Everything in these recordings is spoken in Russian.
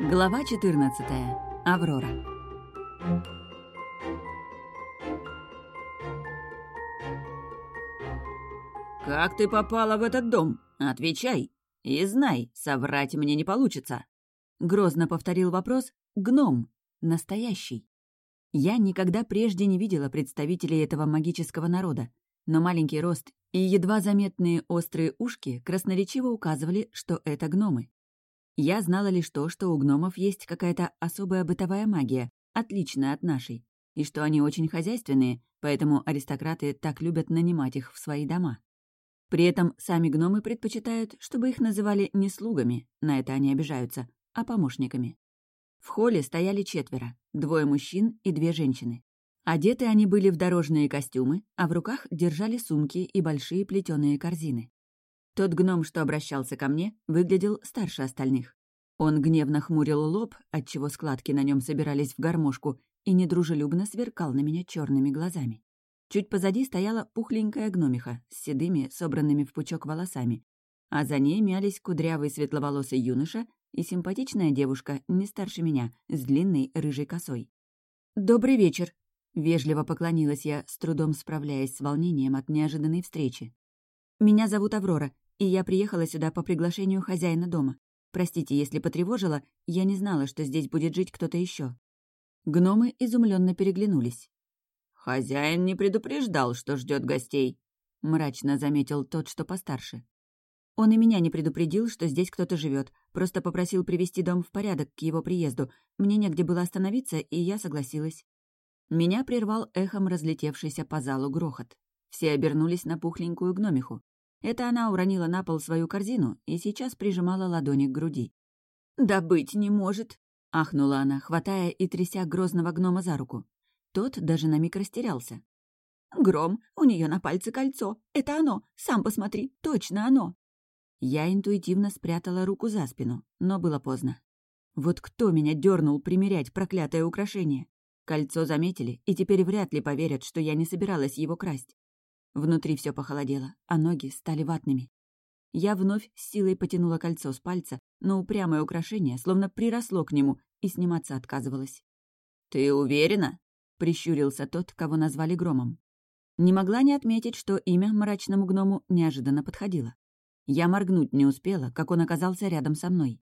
Глава 14. Аврора. «Как ты попала в этот дом? Отвечай. И знай, соврать мне не получится». Грозно повторил вопрос гном, настоящий. Я никогда прежде не видела представителей этого магического народа, но маленький рост и едва заметные острые ушки красноречиво указывали, что это гномы. Я знала лишь то, что у гномов есть какая-то особая бытовая магия, отличная от нашей, и что они очень хозяйственные, поэтому аристократы так любят нанимать их в свои дома. При этом сами гномы предпочитают, чтобы их называли не слугами, на это они обижаются, а помощниками. В холле стояли четверо, двое мужчин и две женщины. Одеты они были в дорожные костюмы, а в руках держали сумки и большие плетеные корзины. Тот гном, что обращался ко мне, выглядел старше остальных. Он гневно хмурил лоб, отчего складки на нем собирались в гармошку, и недружелюбно сверкал на меня черными глазами. Чуть позади стояла пухленькая гномиха с седыми, собранными в пучок волосами, а за ней мялись кудрявый светловолосый юноша и симпатичная девушка, не старше меня, с длинной рыжей косой. «Добрый вечер!» — вежливо поклонилась я, с трудом справляясь с волнением от неожиданной встречи. «Меня зовут Аврора, и я приехала сюда по приглашению хозяина дома. Простите, если потревожила, я не знала, что здесь будет жить кто-то еще. Гномы изумленно переглянулись. «Хозяин не предупреждал, что ждет гостей», — мрачно заметил тот, что постарше. Он и меня не предупредил, что здесь кто-то живет, просто попросил привести дом в порядок к его приезду. Мне негде было остановиться, и я согласилась. Меня прервал эхом разлетевшийся по залу грохот. Все обернулись на пухленькую гномиху. Это она уронила на пол свою корзину и сейчас прижимала ладони к груди. «Да быть не может!» — ахнула она, хватая и тряся грозного гнома за руку. Тот даже на миг растерялся. «Гром, у нее на пальце кольцо. Это оно. Сам посмотри, точно оно!» Я интуитивно спрятала руку за спину, но было поздно. Вот кто меня дернул примерять проклятое украшение? Кольцо заметили, и теперь вряд ли поверят, что я не собиралась его красть. Внутри все похолодело, а ноги стали ватными. Я вновь с силой потянула кольцо с пальца, но упрямое украшение словно приросло к нему и сниматься отказывалось. «Ты уверена?» — прищурился тот, кого назвали Громом. Не могла не отметить, что имя мрачному гному неожиданно подходило. Я моргнуть не успела, как он оказался рядом со мной.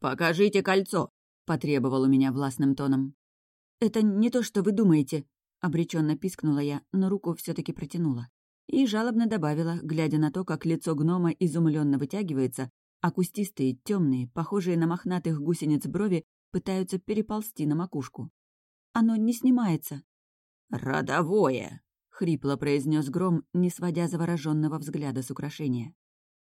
«Покажите кольцо!» — потребовал у меня властным тоном. «Это не то, что вы думаете», Обреченно пискнула я, но руку все таки протянула. И жалобно добавила, глядя на то, как лицо гнома изумленно вытягивается, а кустистые, темные, похожие на мохнатых гусениц брови, пытаются переползти на макушку. Оно не снимается. «Родовое!» — хрипло произнес гром, не сводя завороженного взгляда с украшения.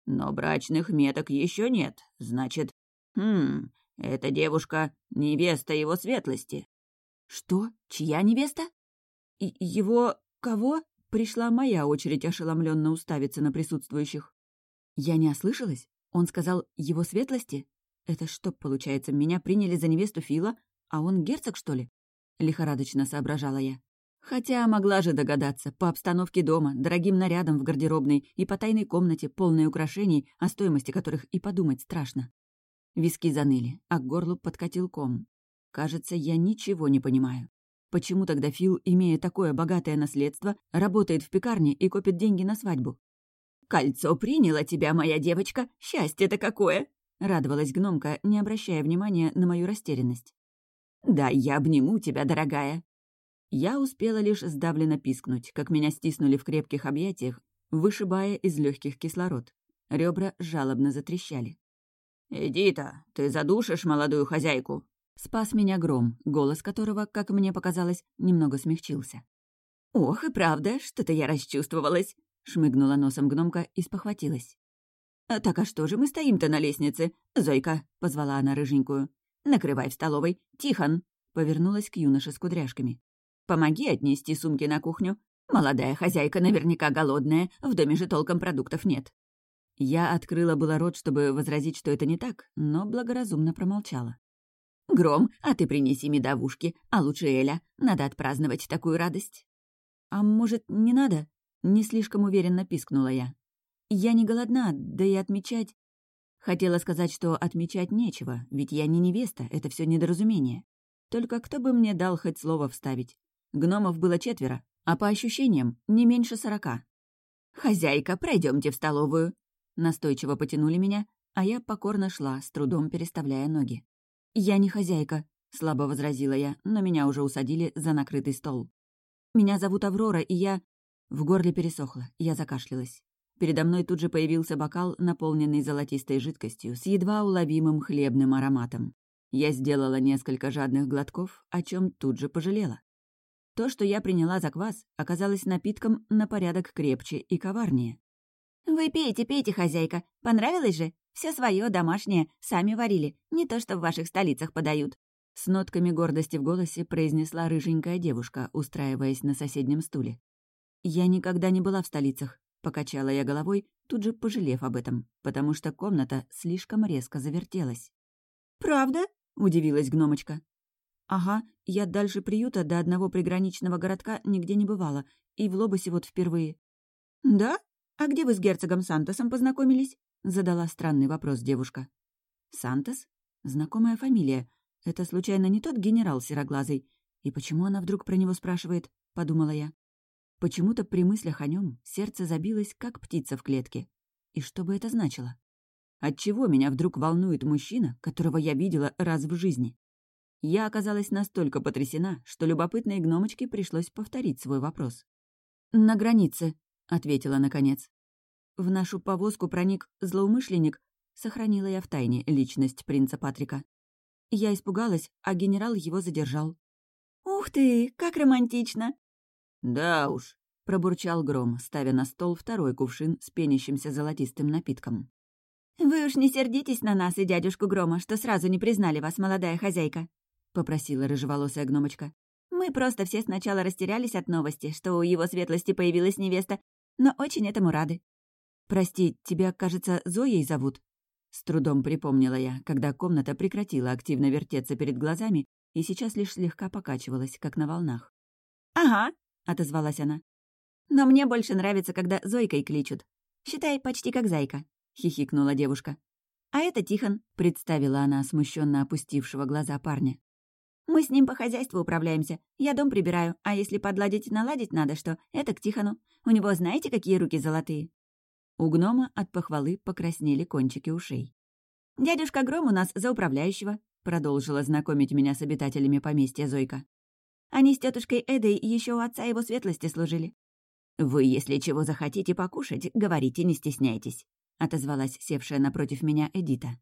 «Но брачных меток еще нет. Значит, хм, эта девушка — невеста его светлости». «Что? Чья невеста?» «Его... кого?» Пришла моя очередь ошеломленно уставиться на присутствующих. Я не ослышалась? Он сказал «его светлости»? Это что, получается, меня приняли за невесту Фила, а он герцог, что ли? Лихорадочно соображала я. Хотя могла же догадаться, по обстановке дома, дорогим нарядам в гардеробной и по тайной комнате, полной украшений, о стоимости которых и подумать страшно. Виски заныли, а к горлу подкатил ком. Кажется, я ничего не понимаю. Почему тогда Фил, имея такое богатое наследство, работает в пекарне и копит деньги на свадьбу? «Кольцо приняло тебя, моя девочка! Счастье-то какое!» — радовалась гномка, не обращая внимания на мою растерянность. «Да, я обниму тебя, дорогая!» Я успела лишь сдавленно пискнуть, как меня стиснули в крепких объятиях, вышибая из легких кислород. Ребра жалобно затрещали. «Иди-то, ты задушишь молодую хозяйку!» Спас меня гром, голос которого, как мне показалось, немного смягчился. «Ох, и правда, что-то я расчувствовалась», — шмыгнула носом гномка и спохватилась. «А «Так а что же мы стоим-то на лестнице? Зойка», — позвала она рыженькую. «Накрывай в столовой. Тихон», — повернулась к юноше с кудряшками. «Помоги отнести сумки на кухню. Молодая хозяйка наверняка голодная, в доме же толком продуктов нет». Я открыла было рот, чтобы возразить, что это не так, но благоразумно промолчала. «Гром, а ты принеси медовушки, а лучше Эля. Надо отпраздновать такую радость». «А может, не надо?» — не слишком уверенно пискнула я. «Я не голодна, да и отмечать...» Хотела сказать, что отмечать нечего, ведь я не невеста, это все недоразумение. Только кто бы мне дал хоть слово вставить? Гномов было четверо, а по ощущениям не меньше сорока. «Хозяйка, пройдемте в столовую!» Настойчиво потянули меня, а я покорно шла, с трудом переставляя ноги. «Я не хозяйка», — слабо возразила я, но меня уже усадили за накрытый стол. «Меня зовут Аврора, и я...» В горле пересохло, я закашлялась. Передо мной тут же появился бокал, наполненный золотистой жидкостью, с едва уловимым хлебным ароматом. Я сделала несколько жадных глотков, о чем тут же пожалела. То, что я приняла за квас, оказалось напитком на порядок крепче и коварнее. «Вы пейте, пейте, хозяйка. Понравилось же? Все свое домашнее, сами варили, не то что в ваших столицах подают». С нотками гордости в голосе произнесла рыженькая девушка, устраиваясь на соседнем стуле. «Я никогда не была в столицах», — покачала я головой, тут же пожалев об этом, потому что комната слишком резко завертелась. «Правда?» — удивилась гномочка. «Ага, я дальше приюта до одного приграничного городка нигде не бывала, и в Лобосе вот впервые». «Да? А где вы с герцогом Сантосом познакомились?» — задала странный вопрос девушка. «Сантос? Знакомая фамилия. Это, случайно, не тот генерал сероглазый? И почему она вдруг про него спрашивает?» — подумала я. Почему-то при мыслях о нем сердце забилось, как птица в клетке. И что бы это значило? Отчего меня вдруг волнует мужчина, которого я видела раз в жизни? Я оказалась настолько потрясена, что любопытной гномочке пришлось повторить свой вопрос. «На границе», — ответила наконец. «В нашу повозку проник злоумышленник», — сохранила я в тайне личность принца Патрика. Я испугалась, а генерал его задержал. «Ух ты, как романтично!» «Да уж», — пробурчал Гром, ставя на стол второй кувшин с пенящимся золотистым напитком. «Вы уж не сердитесь на нас и дядюшку Грома, что сразу не признали вас, молодая хозяйка», — попросила рыжеволосая гномочка. «Мы просто все сначала растерялись от новости, что у его светлости появилась невеста, но очень этому рады». «Прости, тебя, кажется, Зоей зовут?» С трудом припомнила я, когда комната прекратила активно вертеться перед глазами и сейчас лишь слегка покачивалась, как на волнах. «Ага», — отозвалась она. «Но мне больше нравится, когда Зойкой кличут. Считай, почти как зайка». — хихикнула девушка. «А это Тихон», — представила она смущенно опустившего глаза парня. «Мы с ним по хозяйству управляемся. Я дом прибираю, а если подладить наладить надо что, это к Тихону. У него знаете, какие руки золотые?» У гнома от похвалы покраснели кончики ушей. «Дядюшка Гром у нас за управляющего», — продолжила знакомить меня с обитателями поместья Зойка. «Они с тетушкой Эдой еще у отца его светлости служили». «Вы, если чего захотите покушать, говорите, не стесняйтесь», — отозвалась севшая напротив меня Эдита.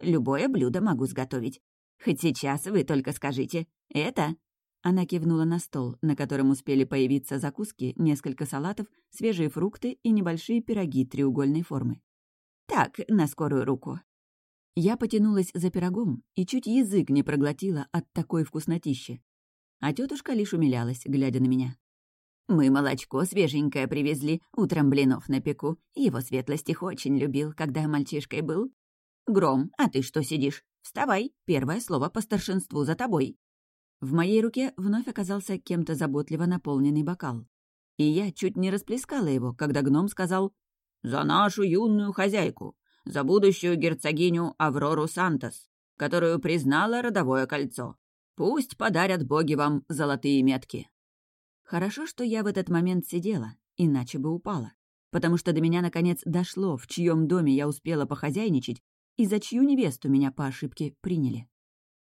«Любое блюдо могу сготовить. Хоть сейчас вы только скажите «это». Она кивнула на стол, на котором успели появиться закуски, несколько салатов, свежие фрукты и небольшие пироги треугольной формы. «Так, на скорую руку». Я потянулась за пирогом и чуть язык не проглотила от такой вкуснотищи. А тетушка лишь умилялась, глядя на меня. Мы молочко свеженькое привезли, утром блинов напеку. Его светлость их очень любил, когда мальчишкой был. Гром, а ты что сидишь? Вставай, первое слово по старшинству за тобой. В моей руке вновь оказался кем-то заботливо наполненный бокал. И я чуть не расплескала его, когда гном сказал «За нашу юную хозяйку, за будущую герцогиню Аврору Сантос, которую признала родовое кольцо. Пусть подарят боги вам золотые метки». Хорошо, что я в этот момент сидела, иначе бы упала. Потому что до меня наконец дошло, в чьем доме я успела похозяйничать и за чью невесту меня по ошибке приняли.